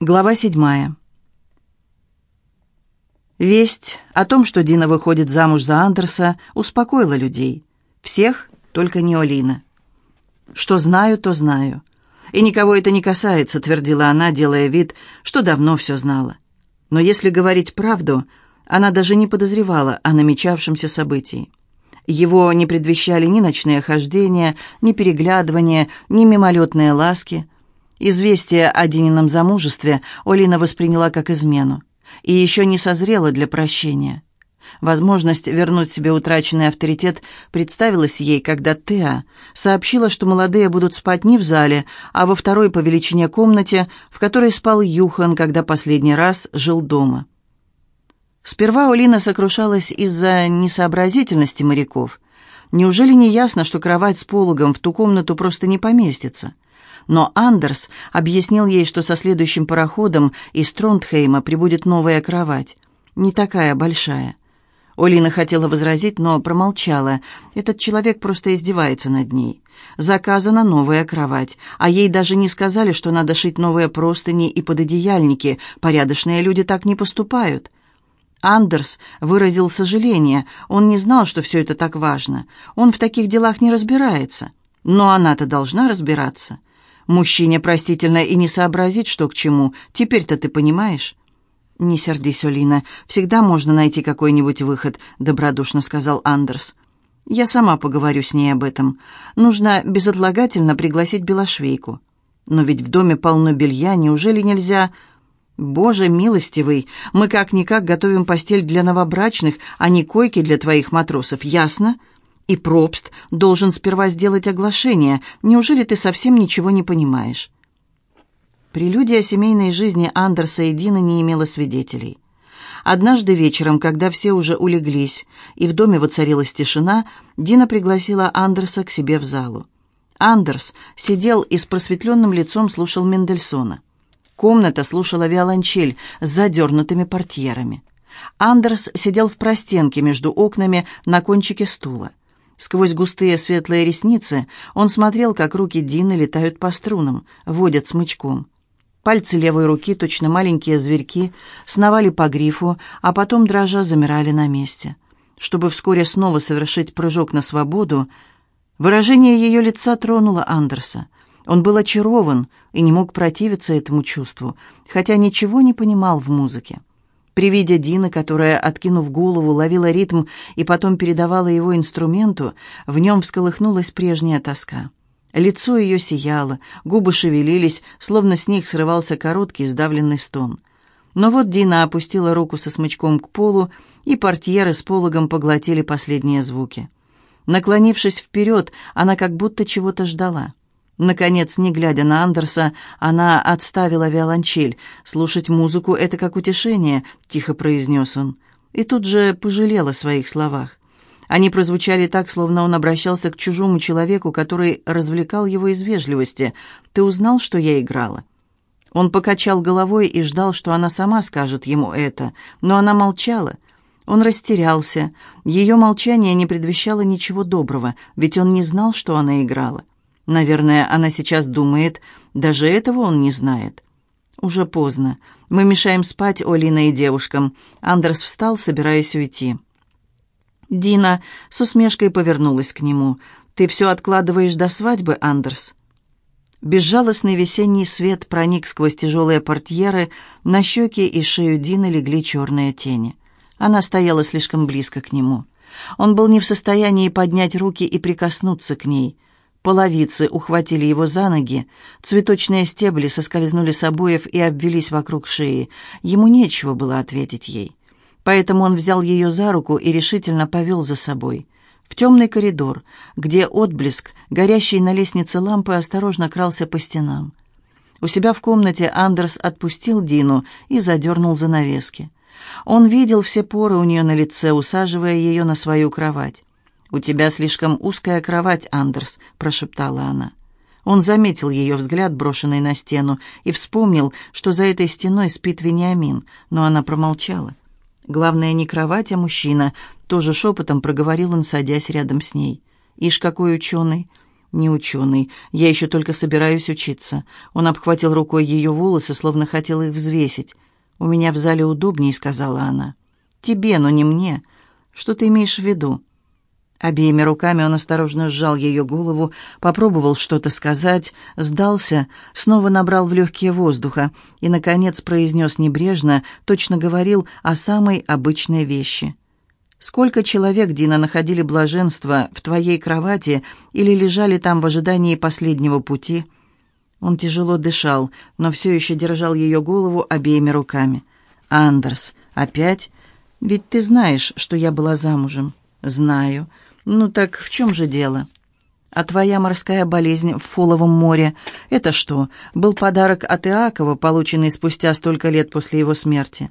Глава седьмая. Весть о том, что Дина выходит замуж за Андерса, успокоила людей. Всех, только не Олина. «Что знаю, то знаю. И никого это не касается», — твердила она, делая вид, что давно все знала. Но если говорить правду, она даже не подозревала о намечавшемся событии. Его не предвещали ни ночные хождения, ни переглядывания, ни мимолетные ласки — Известие о Динином замужестве Олина восприняла как измену и еще не созрела для прощения. Возможность вернуть себе утраченный авторитет представилась ей, когда Теа сообщила, что молодые будут спать не в зале, а во второй по величине комнате, в которой спал Юхан, когда последний раз жил дома. Сперва Олина сокрушалась из-за несообразительности моряков. Неужели не ясно, что кровать с пологом в ту комнату просто не поместится? Но Андерс объяснил ей, что со следующим пароходом из Тронтхейма прибудет новая кровать, не такая большая. Олина хотела возразить, но промолчала. Этот человек просто издевается над ней. Заказана новая кровать, а ей даже не сказали, что надо шить новые простыни и пододеяльники. Порядочные люди так не поступают. Андерс выразил сожаление. Он не знал, что все это так важно. Он в таких делах не разбирается. Но она-то должна разбираться. Мужчине простительно и не сообразить, что к чему. Теперь-то ты понимаешь?» «Не сердись, Олина. Всегда можно найти какой-нибудь выход», — добродушно сказал Андерс. «Я сама поговорю с ней об этом. Нужно безотлагательно пригласить Белошвейку. Но ведь в доме полно белья, неужели нельзя...» «Боже милостивый, мы как-никак готовим постель для новобрачных, а не койки для твоих матросов, ясно?» И Пробст должен сперва сделать оглашение. Неужели ты совсем ничего не понимаешь?» Прелюдия семейной жизни Андерса и Дины не имела свидетелей. Однажды вечером, когда все уже улеглись, и в доме воцарилась тишина, Дина пригласила Андерса к себе в залу. Андерс сидел и с просветленным лицом слушал Мендельсона. Комната слушала виолончель с задернутыми портьерами. Андерс сидел в простенке между окнами на кончике стула. Сквозь густые светлые ресницы он смотрел, как руки Дины летают по струнам, водят смычком. Пальцы левой руки, точно маленькие зверьки, сновали по грифу, а потом, дрожа, замирали на месте. Чтобы вскоре снова совершить прыжок на свободу, выражение ее лица тронуло Андерса. Он был очарован и не мог противиться этому чувству, хотя ничего не понимал в музыке. При виде Дины, которая, откинув голову, ловила ритм и потом передавала его инструменту, в нем всколыхнулась прежняя тоска. Лицо ее сияло, губы шевелились, словно с них срывался короткий сдавленный стон. Но вот Дина опустила руку со смычком к полу, и портьеры с пологом поглотили последние звуки. Наклонившись вперед, она как будто чего-то ждала. Наконец, не глядя на Андерса, она отставила виолончель. «Слушать музыку — это как утешение», — тихо произнес он. И тут же пожалел о своих словах. Они прозвучали так, словно он обращался к чужому человеку, который развлекал его из вежливости. «Ты узнал, что я играла?» Он покачал головой и ждал, что она сама скажет ему это, но она молчала. Он растерялся. Ее молчание не предвещало ничего доброго, ведь он не знал, что она играла. Наверное, она сейчас думает, даже этого он не знает. Уже поздно. Мы мешаем спать Олина и девушкам. Андерс встал, собираясь уйти. Дина с усмешкой повернулась к нему. «Ты все откладываешь до свадьбы, Андерс?» Безжалостный весенний свет проник сквозь тяжелые портьеры, на щеки и шею Дины легли черные тени. Она стояла слишком близко к нему. Он был не в состоянии поднять руки и прикоснуться к ней. Половицы ухватили его за ноги, цветочные стебли соскользнули с обоев и обвелись вокруг шеи. Ему нечего было ответить ей. Поэтому он взял ее за руку и решительно повел за собой. В темный коридор, где отблеск, горящий на лестнице лампы, осторожно крался по стенам. У себя в комнате Андерс отпустил Дину и задернул занавески. Он видел все поры у нее на лице, усаживая ее на свою кровать. «У тебя слишком узкая кровать, Андерс», — прошептала она. Он заметил ее взгляд, брошенный на стену, и вспомнил, что за этой стеной спит Вениамин, но она промолчала. «Главное, не кровать, а мужчина», — тоже шепотом проговорил он, садясь рядом с ней. «Ишь, какой ученый! не ученый. Я еще только собираюсь учиться». Он обхватил рукой ее волосы, словно хотел их взвесить. «У меня в зале удобнее», — сказала она. «Тебе, но не мне. Что ты имеешь в виду?» Обеими руками он осторожно сжал ее голову, попробовал что-то сказать, сдался, снова набрал в легкие воздуха и, наконец, произнес небрежно, точно говорил о самой обычной вещи. «Сколько человек, Дина, находили блаженство в твоей кровати или лежали там в ожидании последнего пути?» Он тяжело дышал, но все еще держал ее голову обеими руками. «Андерс, опять? Ведь ты знаешь, что я была замужем». «Знаю. Ну так в чем же дело?» «А твоя морская болезнь в Фуловом море — это что, был подарок от Иакова, полученный спустя столько лет после его смерти?»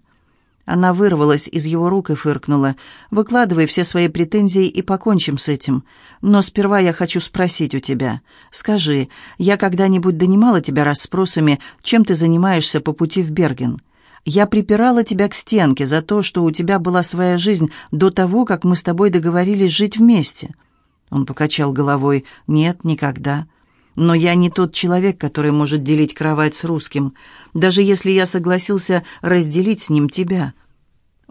Она вырвалась из его рук и фыркнула. «Выкладывай все свои претензии и покончим с этим. Но сперва я хочу спросить у тебя. Скажи, я когда-нибудь донимала тебя расспросами, чем ты занимаешься по пути в Берген? Я припирала тебя к стенке за то, что у тебя была своя жизнь до того, как мы с тобой договорились жить вместе». Он покачал головой. «Нет, никогда. Но я не тот человек, который может делить кровать с русским, даже если я согласился разделить с ним тебя».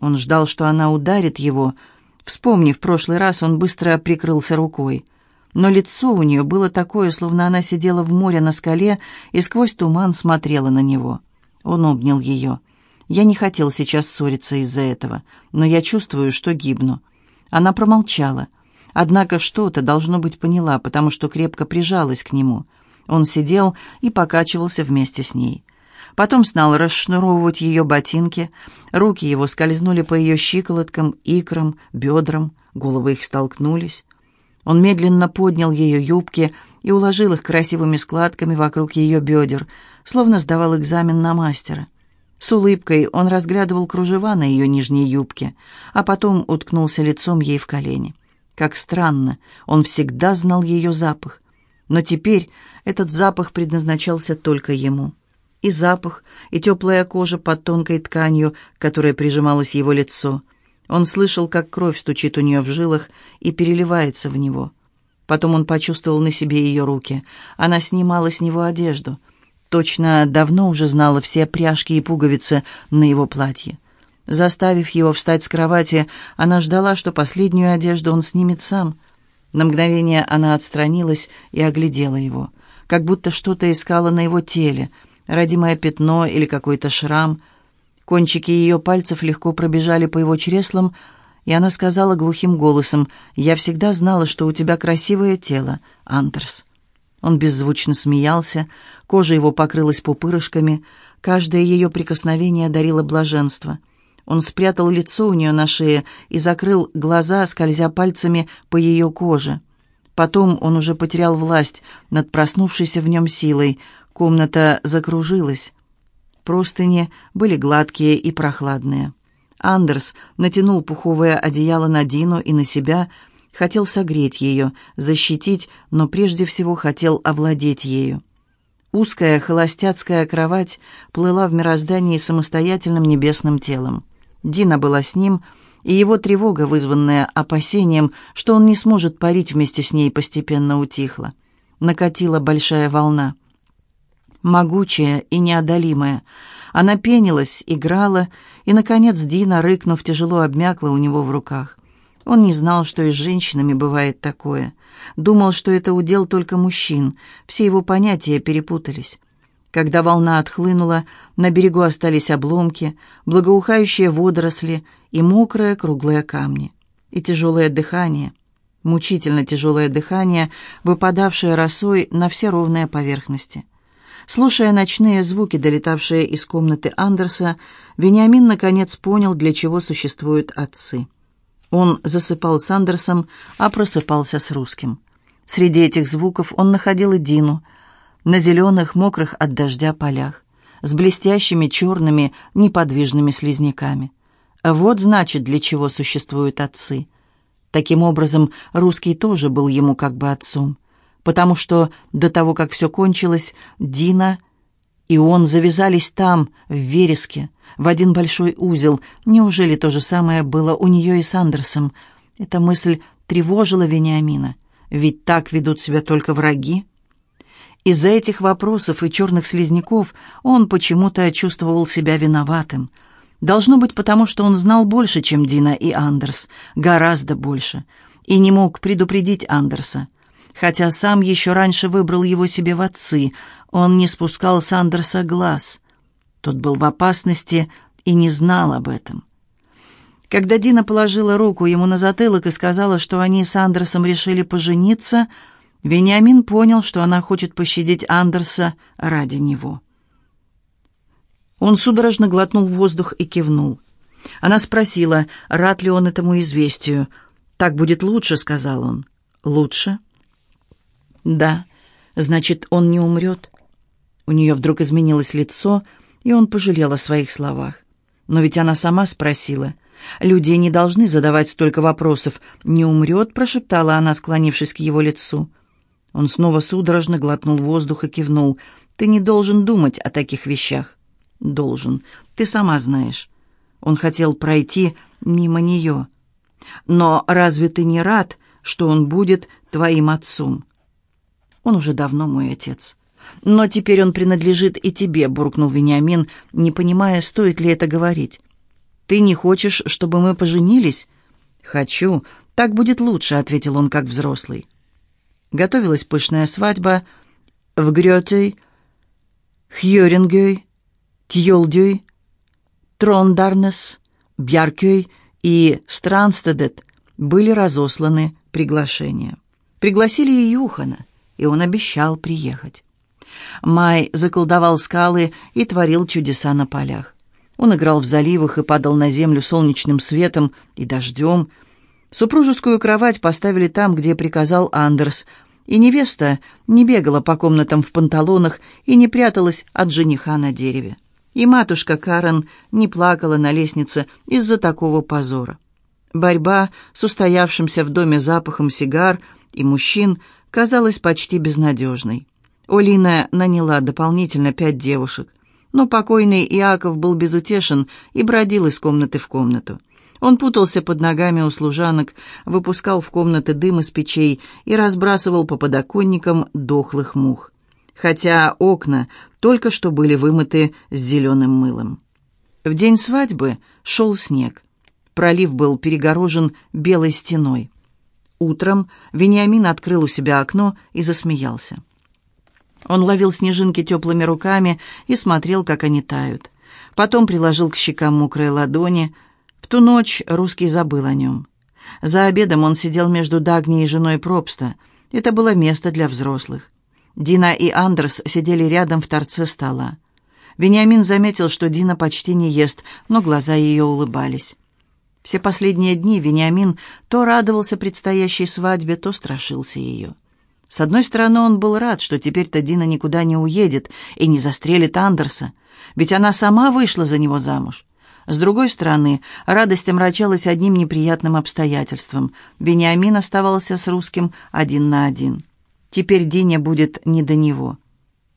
Он ждал, что она ударит его. Вспомнив прошлый раз, он быстро прикрылся рукой. Но лицо у нее было такое, словно она сидела в море на скале и сквозь туман смотрела на него. Он обнял ее. Я не хотел сейчас ссориться из-за этого, но я чувствую, что гибну». Она промолчала. Однако что-то, должно быть, поняла, потому что крепко прижалась к нему. Он сидел и покачивался вместе с ней. Потом стал расшнуровывать ее ботинки. Руки его скользнули по ее щиколоткам, икрам, бедрам, головы их столкнулись. Он медленно поднял ее юбки и уложил их красивыми складками вокруг ее бедер, словно сдавал экзамен на мастера. С улыбкой он разглядывал кружева на ее нижней юбке, а потом уткнулся лицом ей в колени. Как странно, он всегда знал ее запах. Но теперь этот запах предназначался только ему. И запах, и теплая кожа под тонкой тканью, к которой прижималось его лицо. Он слышал, как кровь стучит у нее в жилах и переливается в него. Потом он почувствовал на себе ее руки. Она снимала с него одежду — точно давно уже знала все пряжки и пуговицы на его платье. Заставив его встать с кровати, она ждала, что последнюю одежду он снимет сам. На мгновение она отстранилась и оглядела его, как будто что-то искала на его теле, родимое пятно или какой-то шрам. Кончики ее пальцев легко пробежали по его чреслам, и она сказала глухим голосом, «Я всегда знала, что у тебя красивое тело, Андерс». Он беззвучно смеялся, кожа его покрылась пупырышками, каждое ее прикосновение дарило блаженство. Он спрятал лицо у нее на шее и закрыл глаза, скользя пальцами по ее коже. Потом он уже потерял власть над проснувшейся в нем силой. Комната закружилась. Простыни были гладкие и прохладные. Андерс натянул пуховое одеяло на Дину и на себя, Хотел согреть ее, защитить, но прежде всего хотел овладеть ею. Узкая холостяцкая кровать плыла в мироздании самостоятельным небесным телом. Дина была с ним, и его тревога, вызванная опасением, что он не сможет парить вместе с ней, постепенно утихла. Накатила большая волна. Могучая и неодолимая. Она пенилась, играла, и, наконец, Дина, рыкнув, тяжело обмякла у него в руках. Он не знал, что и с женщинами бывает такое. Думал, что это удел только мужчин. Все его понятия перепутались. Когда волна отхлынула, на берегу остались обломки, благоухающие водоросли и мокрые круглые камни. И тяжелое дыхание, мучительно тяжелое дыхание, выпадавшее росой на все ровные поверхности. Слушая ночные звуки, долетавшие из комнаты Андерса, Вениамин наконец понял, для чего существуют отцы. Он засыпал с Андерсом, а просыпался с русским. Среди этих звуков он находил и Дину на зеленых, мокрых от дождя полях, с блестящими черными неподвижными слизняками. Вот, значит, для чего существуют отцы. Таким образом, русский тоже был ему как бы отцом, потому что до того, как все кончилось, Дина и он завязались там, в вереске, в один большой узел. Неужели то же самое было у нее и с Андерсом? Эта мысль тревожила Вениамина. Ведь так ведут себя только враги. Из-за этих вопросов и черных слизняков он почему-то чувствовал себя виноватым. Должно быть потому, что он знал больше, чем Дина и Андерс, гораздо больше, и не мог предупредить Андерса. Хотя сам еще раньше выбрал его себе в отцы, он не спускал с Андерса глаз. Тот был в опасности и не знал об этом. Когда Дина положила руку ему на затылок и сказала, что они с Андерсом решили пожениться, Вениамин понял, что она хочет пощадить Андерса ради него. Он судорожно глотнул воздух и кивнул. Она спросила, рад ли он этому известию. «Так будет лучше», — сказал он. «Лучше?» «Да. Значит, он не умрет?» У нее вдруг изменилось лицо, и он пожалел о своих словах. Но ведь она сама спросила. «Люди не должны задавать столько вопросов. Не умрет?» — прошептала она, склонившись к его лицу. Он снова судорожно глотнул воздух и кивнул. «Ты не должен думать о таких вещах». «Должен. Ты сама знаешь». Он хотел пройти мимо нее. «Но разве ты не рад, что он будет твоим отцом?» «Он уже давно мой отец». «Но теперь он принадлежит и тебе», — буркнул Вениамин, не понимая, стоит ли это говорить. «Ты не хочешь, чтобы мы поженились?» «Хочу. Так будет лучше», — ответил он как взрослый. Готовилась пышная свадьба в Грётей, Хьёрингёй, Тьолдёй, Трондарнес, Бьяркёй и Странстедет были разосланы приглашения. Пригласили и Юхана, и он обещал приехать. Май заколдовал скалы и творил чудеса на полях. Он играл в заливах и падал на землю солнечным светом и дождем, Супружескую кровать поставили там, где приказал Андерс, и невеста не бегала по комнатам в панталонах и не пряталась от жениха на дереве. И матушка Карен не плакала на лестнице из-за такого позора. Борьба с устоявшимся в доме запахом сигар и мужчин казалась почти безнадежной. Олина наняла дополнительно пять девушек, но покойный Иаков был безутешен и бродил из комнаты в комнату. Он путался под ногами у служанок, выпускал в комнаты дым из печей и разбрасывал по подоконникам дохлых мух. Хотя окна только что были вымыты с зеленым мылом. В день свадьбы шел снег. Пролив был перегорожен белой стеной. Утром Вениамин открыл у себя окно и засмеялся. Он ловил снежинки теплыми руками и смотрел, как они тают. Потом приложил к щекам мокрые ладони, в ту ночь русский забыл о нем. За обедом он сидел между Дагни и женой Пробста. Это было место для взрослых. Дина и Андерс сидели рядом в торце стола. Вениамин заметил, что Дина почти не ест, но глаза ее улыбались. Все последние дни Вениамин то радовался предстоящей свадьбе, то страшился ее. С одной стороны, он был рад, что теперь-то Дина никуда не уедет и не застрелит Андерса, ведь она сама вышла за него замуж. С другой стороны, радость омрачалась одним неприятным обстоятельством. Вениамин оставался с русским один на один. Теперь Дине будет не до него.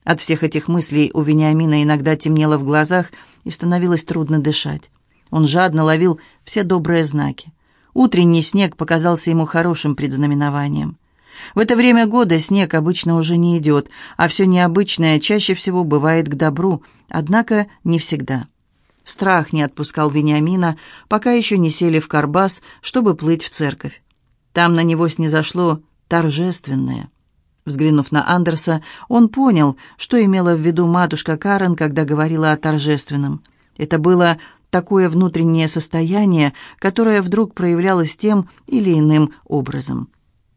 От всех этих мыслей у Вениамина иногда темнело в глазах и становилось трудно дышать. Он жадно ловил все добрые знаки. Утренний снег показался ему хорошим предзнаменованием. В это время года снег обычно уже не идет, а все необычное чаще всего бывает к добру, однако не всегда. Страх не отпускал Вениамина, пока еще не сели в карбас, чтобы плыть в церковь. Там на него снизошло торжественное. Взглянув на Андерса, он понял, что имела в виду матушка Карен, когда говорила о торжественном. Это было такое внутреннее состояние, которое вдруг проявлялось тем или иным образом.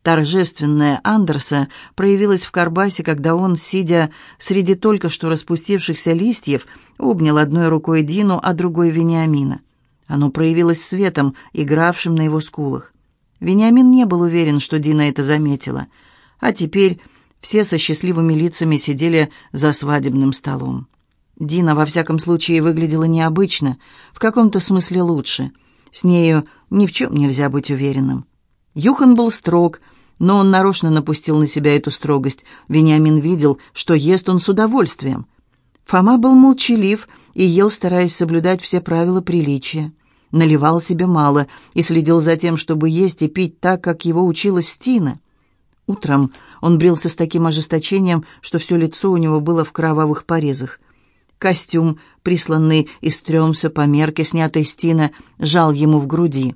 Торжественная Андерса проявилась в Карбасе, когда он, сидя среди только что распустившихся листьев, обнял одной рукой Дину, а другой Вениамина. Оно проявилось светом, игравшим на его скулах. Вениамин не был уверен, что Дина это заметила. А теперь все со счастливыми лицами сидели за свадебным столом. Дина, во всяком случае, выглядела необычно, в каком-то смысле лучше. С нею ни в чем нельзя быть уверенным. Юхан был строг, но он нарочно напустил на себя эту строгость. Вениамин видел, что ест он с удовольствием. Фома был молчалив и ел, стараясь соблюдать все правила приличия. Наливал себе мало и следил за тем, чтобы есть и пить так, как его учила Стина. Утром он брился с таким ожесточением, что все лицо у него было в кровавых порезах. Костюм, присланный из Трёмса по мерке, снятый с Тина, жал ему в груди.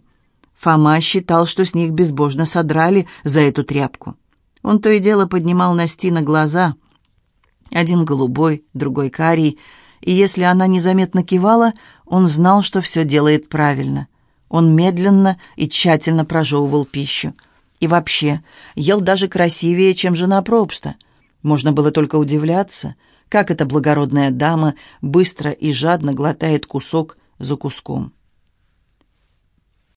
Фома считал, что с них безбожно содрали за эту тряпку. Он то и дело поднимал на Стина глаза. Один голубой, другой карий. И если она незаметно кивала, он знал, что все делает правильно. Он медленно и тщательно прожевывал пищу. И вообще, ел даже красивее, чем жена Пробста. Можно было только удивляться, как эта благородная дама быстро и жадно глотает кусок за куском.